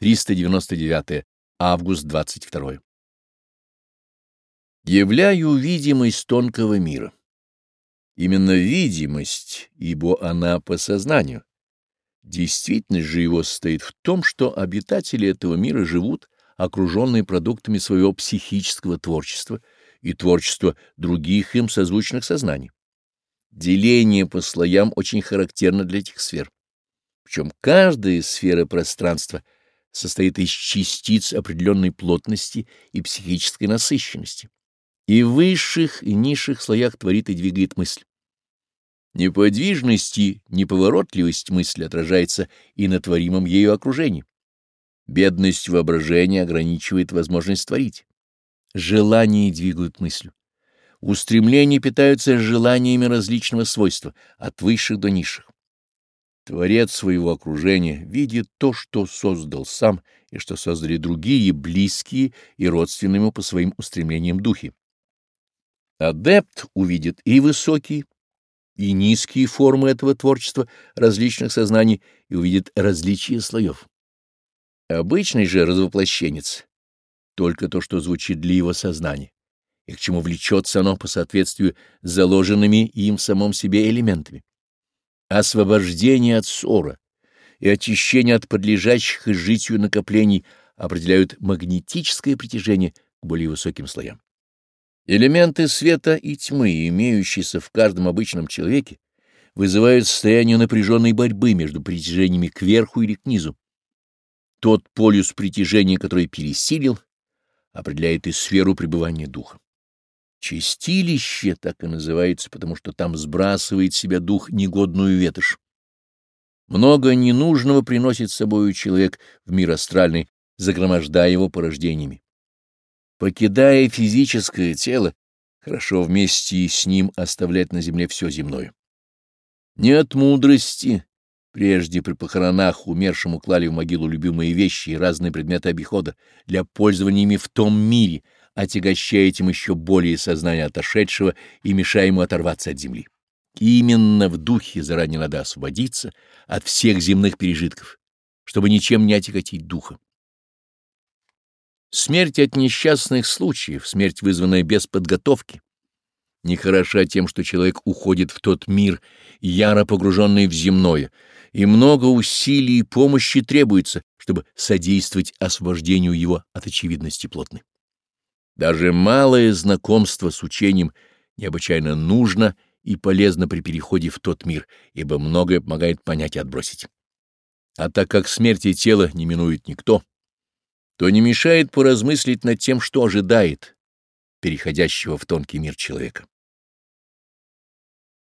399 август 22. Являю видимость тонкого мира. Именно видимость, ибо она по сознанию. Действительность же его состоит в том, что обитатели этого мира живут, окруженные продуктами своего психического творчества и творчества других им созвучных сознаний. Деление по слоям очень характерно для этих сфер. Причем каждая сфера пространства — состоит из частиц определенной плотности и психической насыщенности. И в высших и низших слоях творит и двигает мысль. Неподвижность и неповоротливость мысли отражается и на творимом ею окружении. Бедность воображения ограничивает возможность творить. Желания двигают мыслью. Устремления питаются желаниями различного свойства, от высших до низших. Творец своего окружения видит то, что создал сам, и что создали другие, близкие и родственные ему по своим устремлениям духи. Адепт увидит и высокие, и низкие формы этого творчества различных сознаний и увидит различия слоев. Обычный же развоплощенец — только то, что звучит для его сознания, и к чему влечется оно по соответствию с заложенными им в самом себе элементами. Освобождение от ссора и очищение от подлежащих житию накоплений определяют магнетическое притяжение к более высоким слоям. Элементы света и тьмы, имеющиеся в каждом обычном человеке, вызывают состояние напряженной борьбы между притяжениями кверху или к низу. Тот полюс притяжения, который пересилил, определяет и сферу пребывания духа. Чистилище так и называется, потому что там сбрасывает себя дух негодную ветошь. Много ненужного приносит с собой человек в мир астральный, загромождая его порождениями. Покидая физическое тело, хорошо вместе с ним оставлять на земле все земное. Не от мудрости. Прежде при похоронах умершему клали в могилу любимые вещи и разные предметы обихода для пользования ими в том мире — отягощаете им еще более сознание отошедшего и мешая ему оторваться от земли. Именно в духе заранее надо освободиться от всех земных пережитков, чтобы ничем не отяготить духа. Смерть от несчастных случаев, смерть, вызванная без подготовки, нехороша тем, что человек уходит в тот мир, яро погруженный в земное, и много усилий и помощи требуется, чтобы содействовать освобождению его от очевидности плотной. Даже малое знакомство с учением необычайно нужно и полезно при переходе в тот мир, ибо многое помогает понять и отбросить. А так как смерти тела не минует никто, то не мешает поразмыслить над тем, что ожидает переходящего в тонкий мир человека.